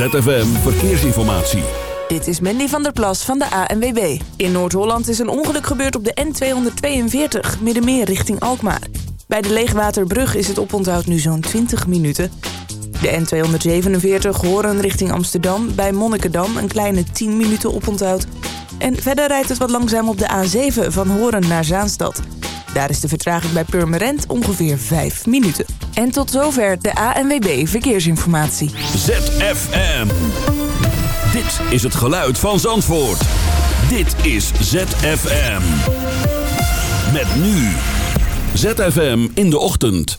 ZFM Verkeersinformatie. Dit is Mandy van der Plas van de ANWB. In Noord-Holland is een ongeluk gebeurd op de N242, Middenmeer richting Alkmaar. Bij de Leegwaterbrug is het oponthoud nu zo'n 20 minuten. De N247 Horen richting Amsterdam, bij Monnikendam een kleine 10 minuten oponthoud. En verder rijdt het wat langzaam op de A7 van Horen naar Zaanstad. Daar is de vertraging bij Purmerend ongeveer 5 minuten. En tot zover de ANWB Verkeersinformatie. ZFM. Dit is het geluid van Zandvoort. Dit is ZFM. Met nu. ZFM in de ochtend.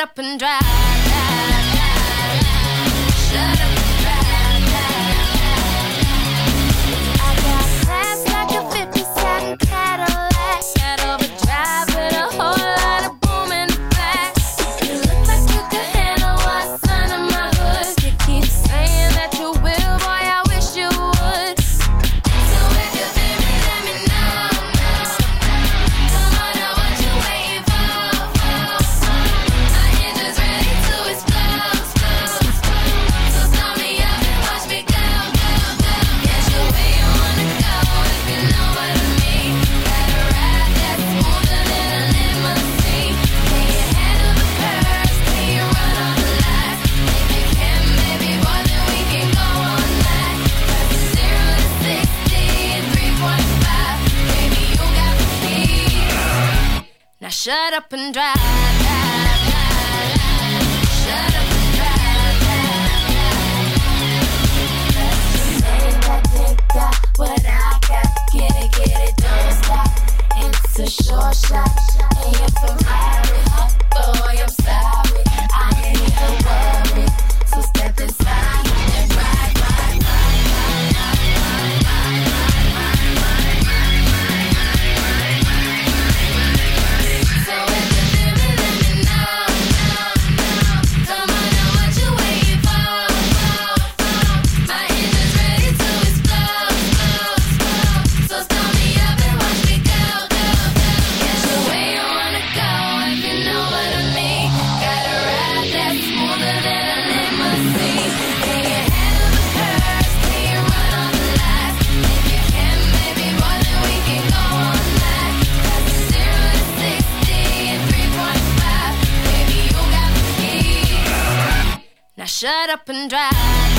up and drive. Now shut up and drive.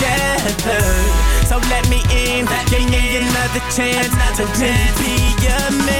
together. So let me in, let giving me another chance another to chance. be your man.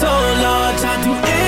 so large. I'd do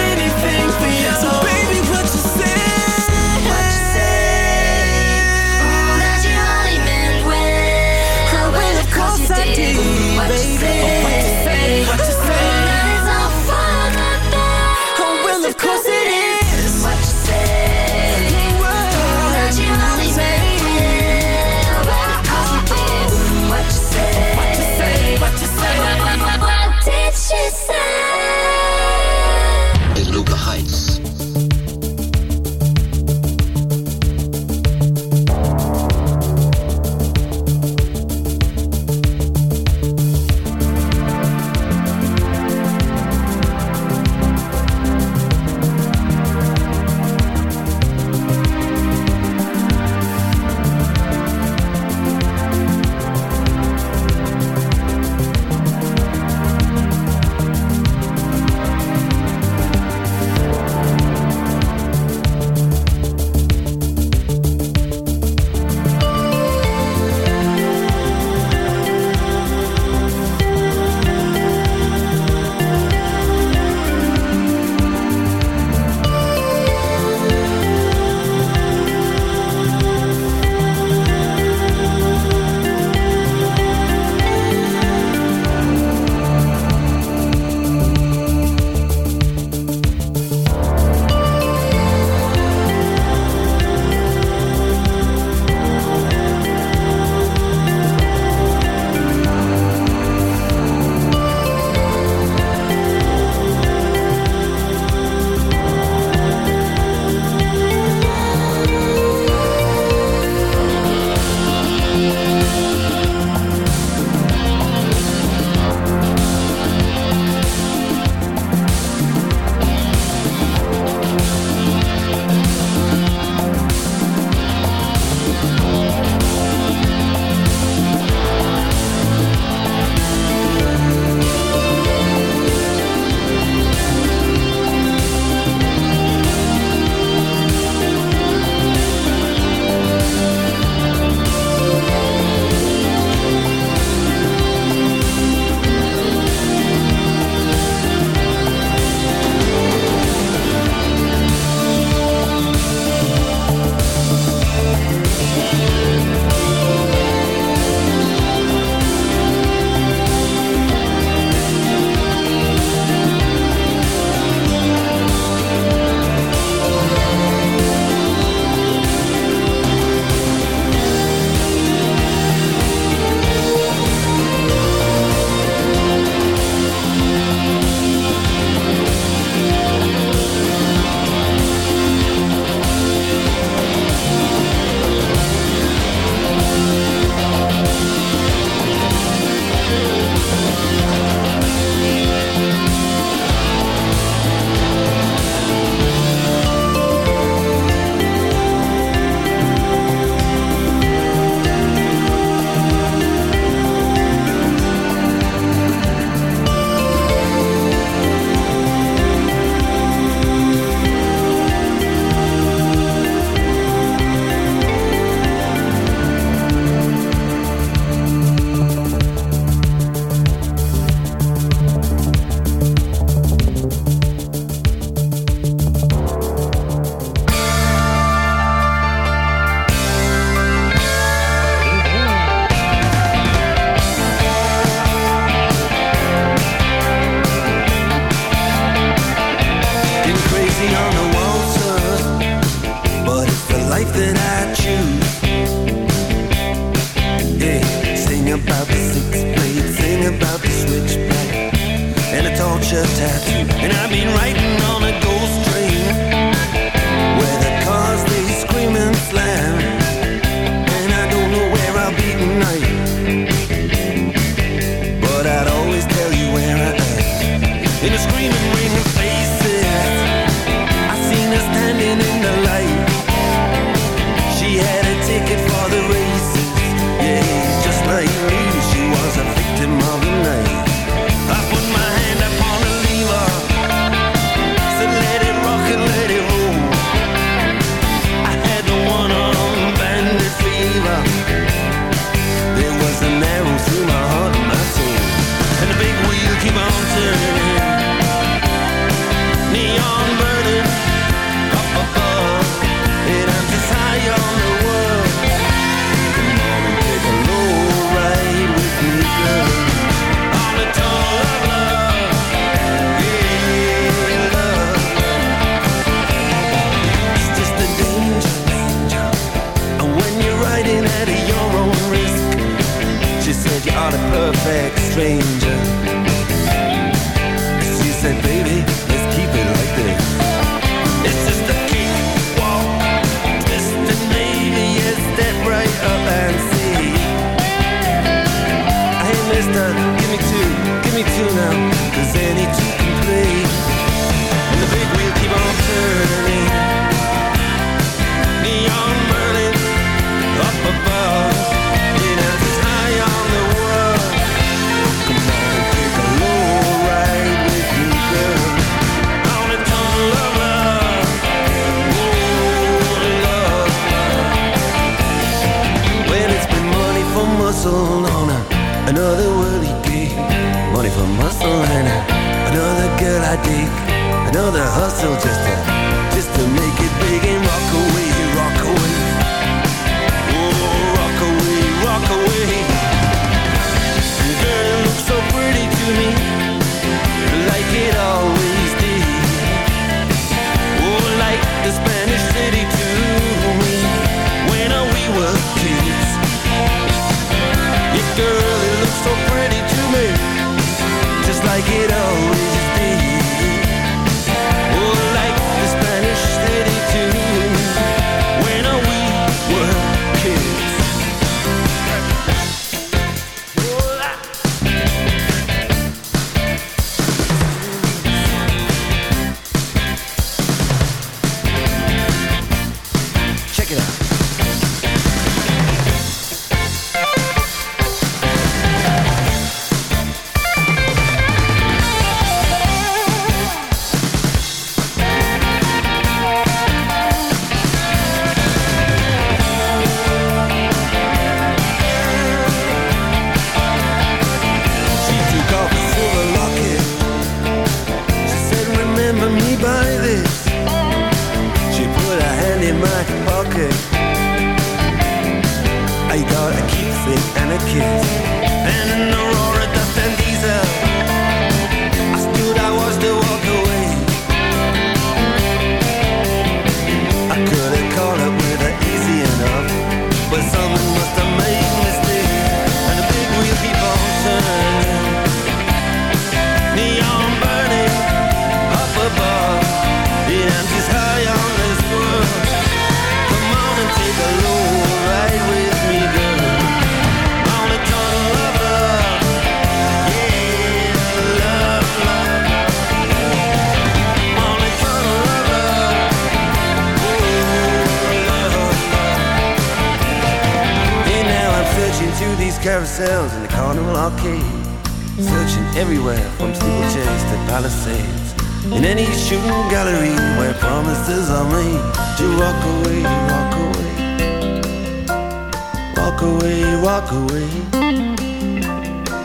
away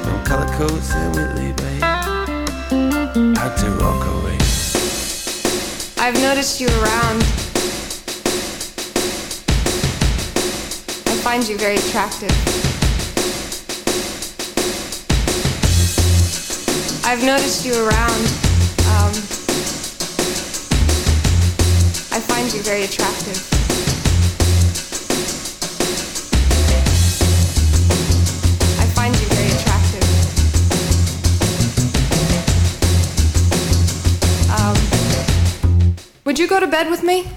from color and Whitley Bay. Had to walk away. I've noticed you around. I find you very attractive. I've noticed you around. Um, I find you very attractive. go to bed with me?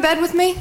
bed with me?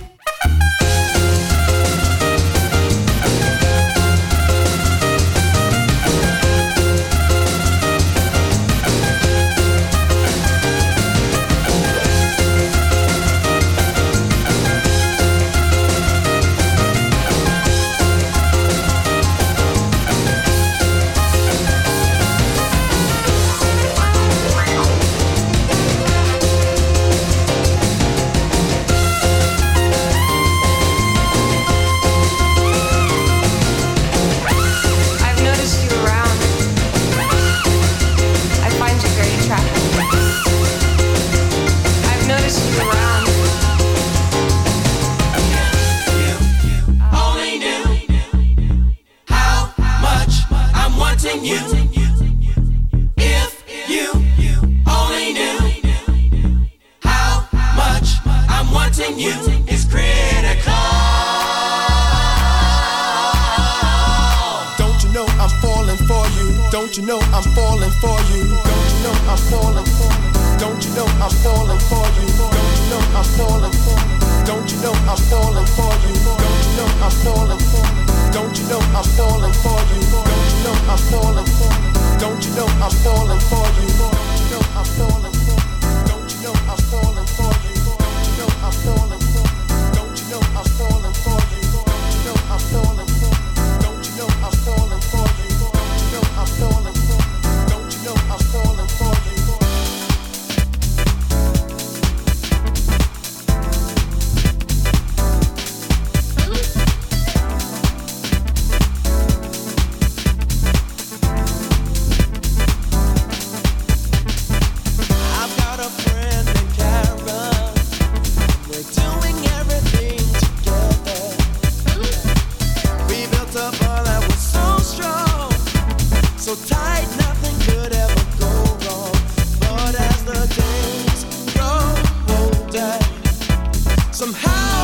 somehow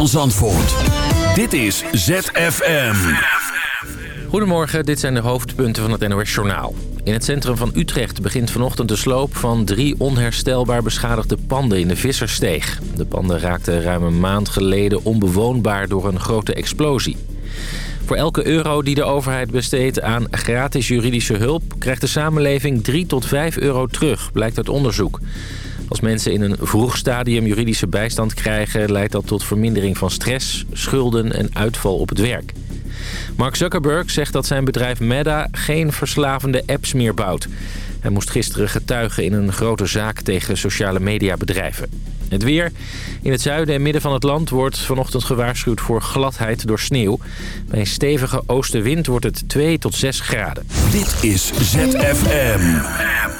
van Zandvoort. Dit is ZFM. Goedemorgen, dit zijn de hoofdpunten van het NOS Journaal. In het centrum van Utrecht begint vanochtend de sloop van drie onherstelbaar beschadigde panden in de Vissersteeg. De panden raakten ruim een maand geleden onbewoonbaar door een grote explosie. Voor elke euro die de overheid besteedt aan gratis juridische hulp... krijgt de samenleving 3 tot 5 euro terug, blijkt uit onderzoek. Als mensen in een vroeg stadium juridische bijstand krijgen... leidt dat tot vermindering van stress, schulden en uitval op het werk. Mark Zuckerberg zegt dat zijn bedrijf Meta geen verslavende apps meer bouwt. Hij moest gisteren getuigen in een grote zaak tegen sociale mediabedrijven. Het weer. In het zuiden en midden van het land wordt vanochtend gewaarschuwd voor gladheid door sneeuw. Bij een stevige oostenwind wordt het 2 tot 6 graden. Dit is ZFM.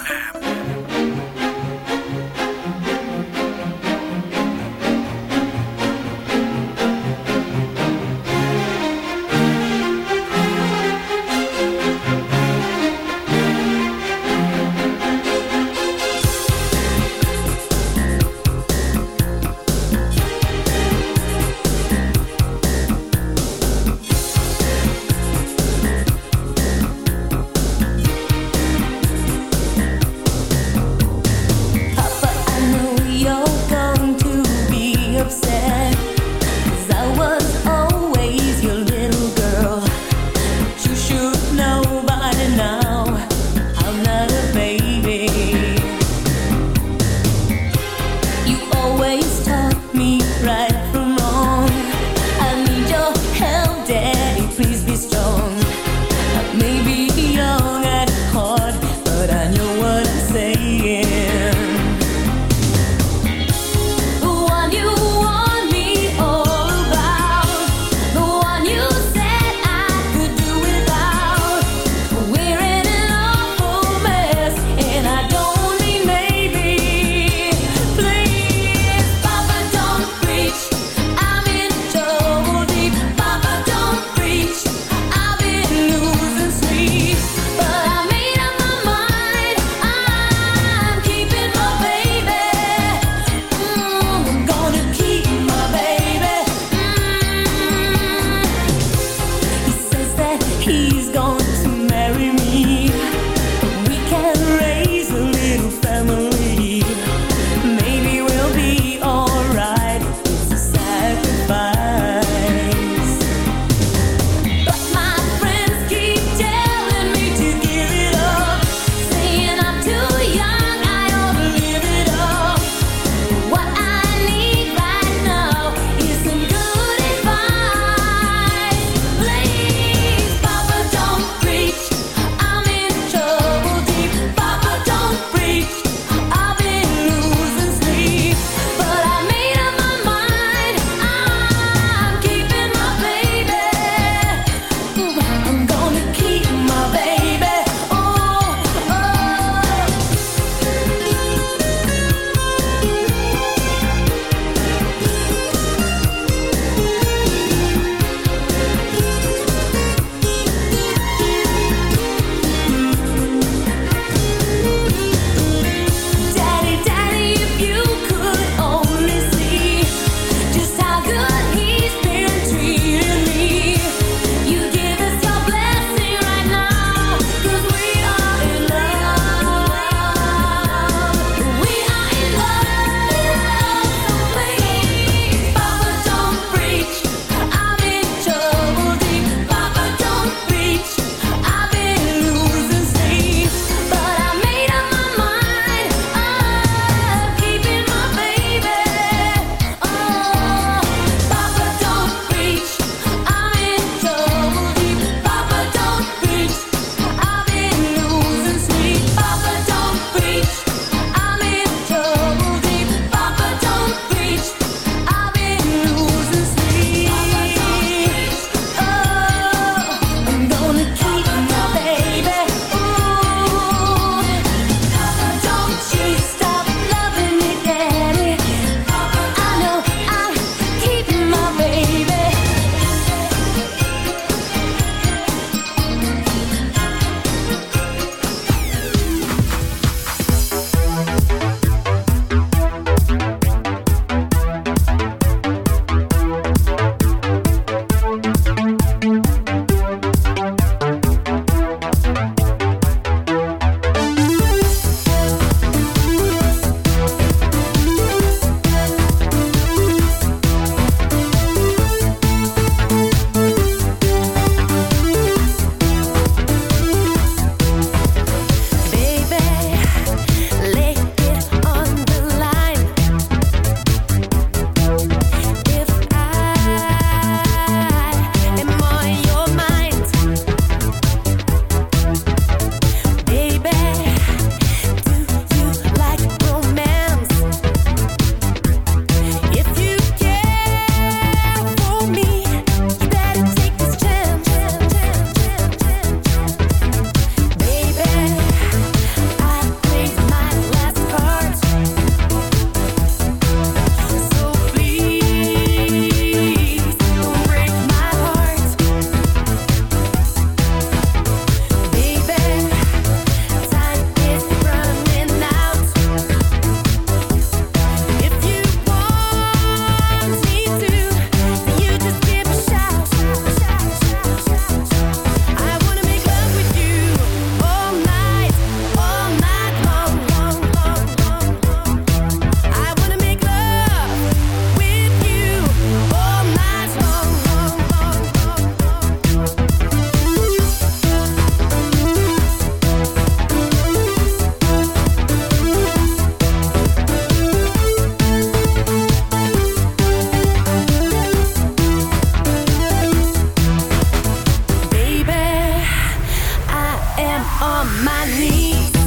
on my knees.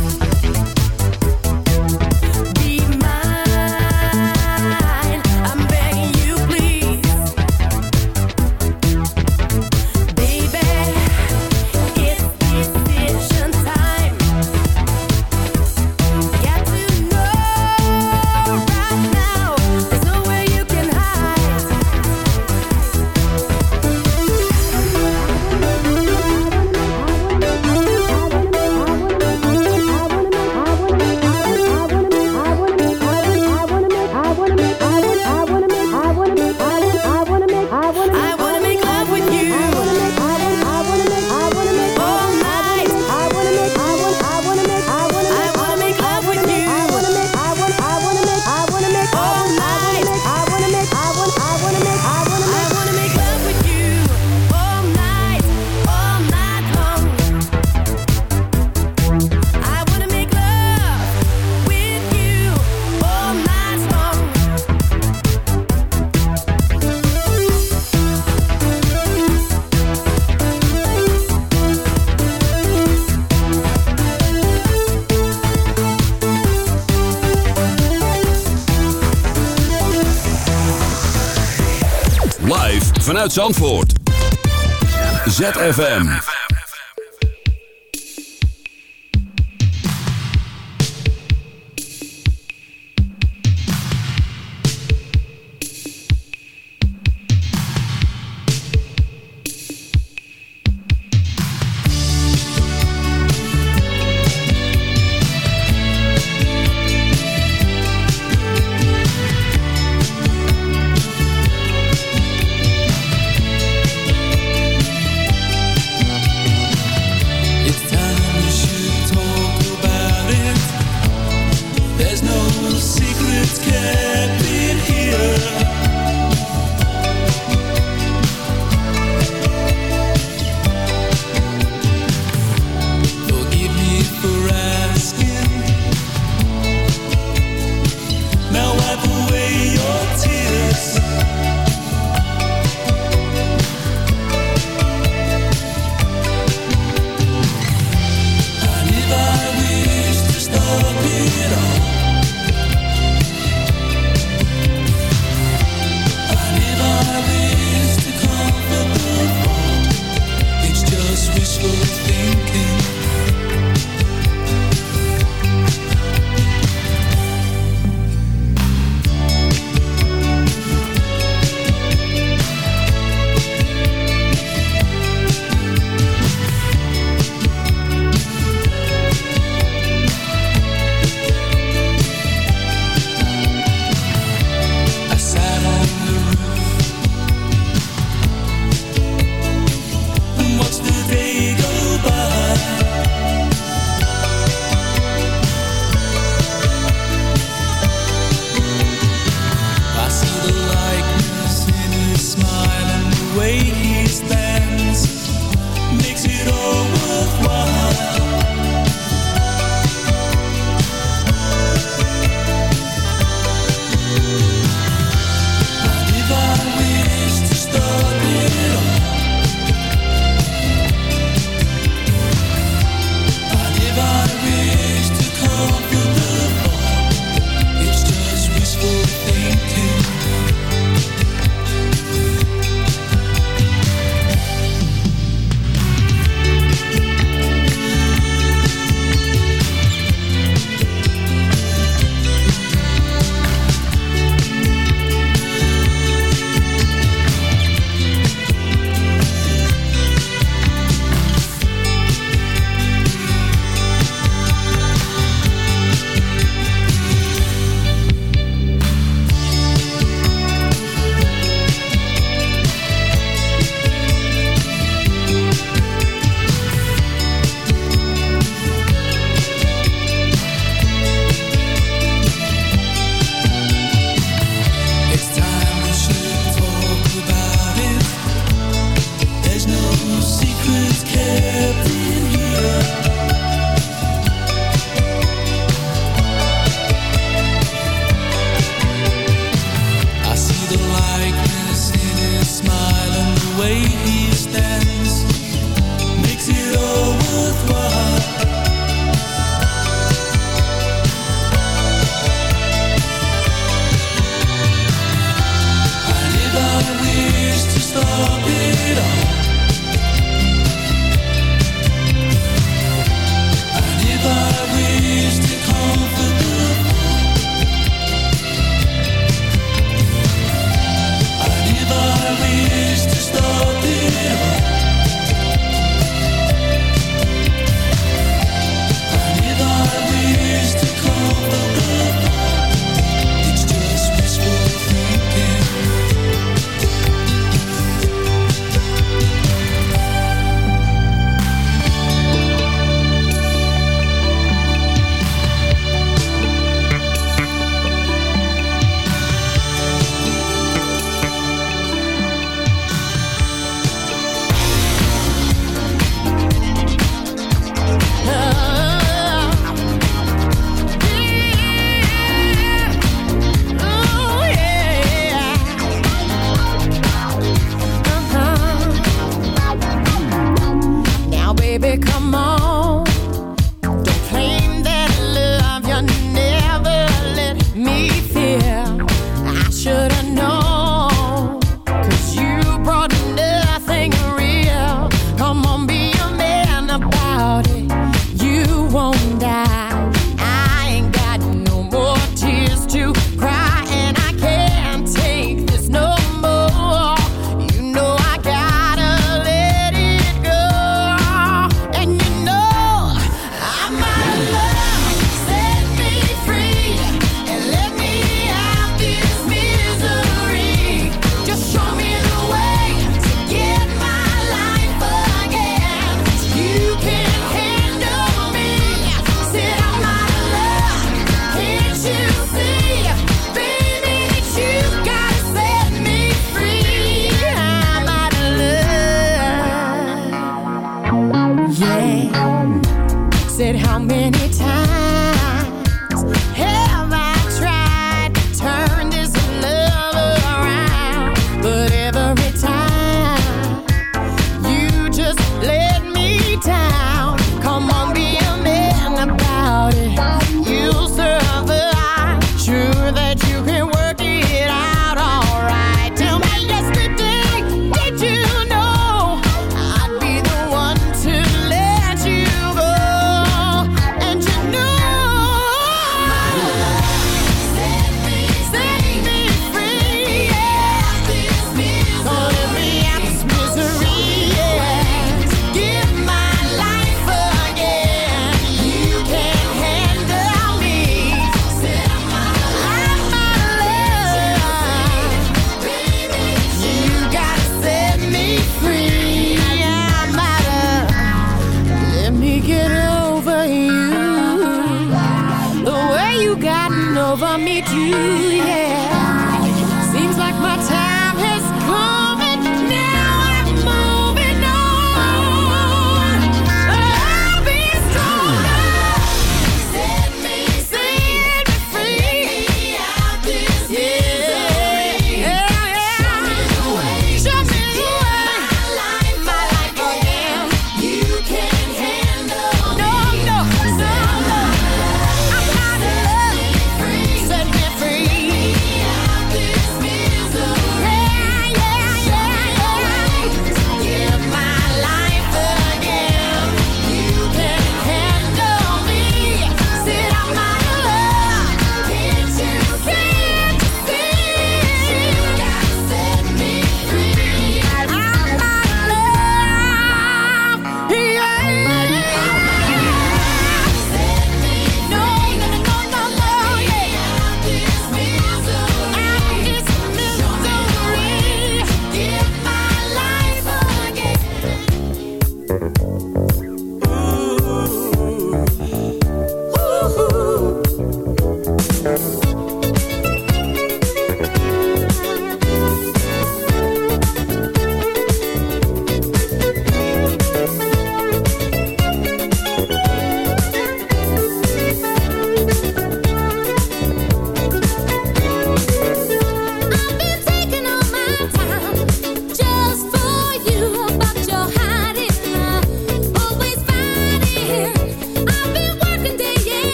Zandvoort. ZFM.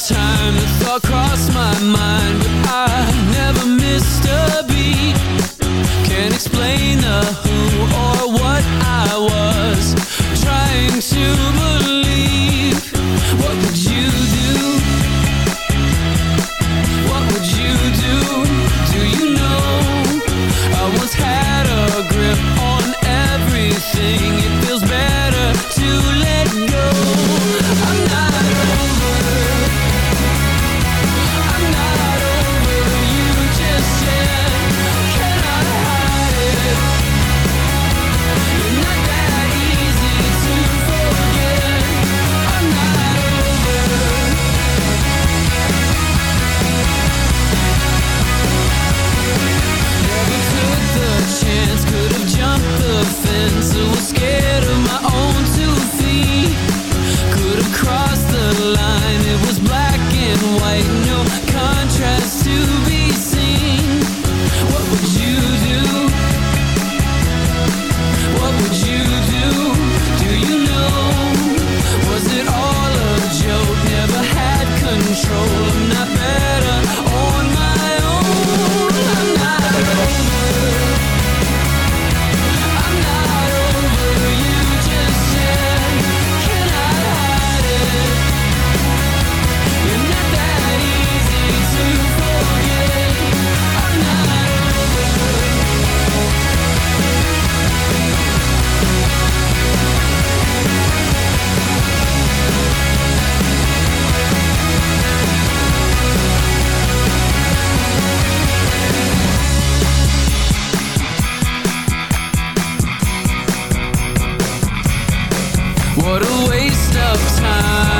last time thought crossed my mind. of time.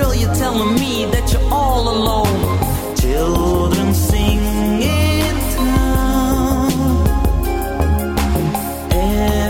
Girl, you're telling me that you're all alone. Children sing in town. Everything